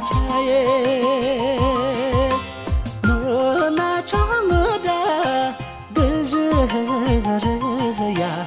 chaye no na chang da de re re ya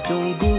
中姑。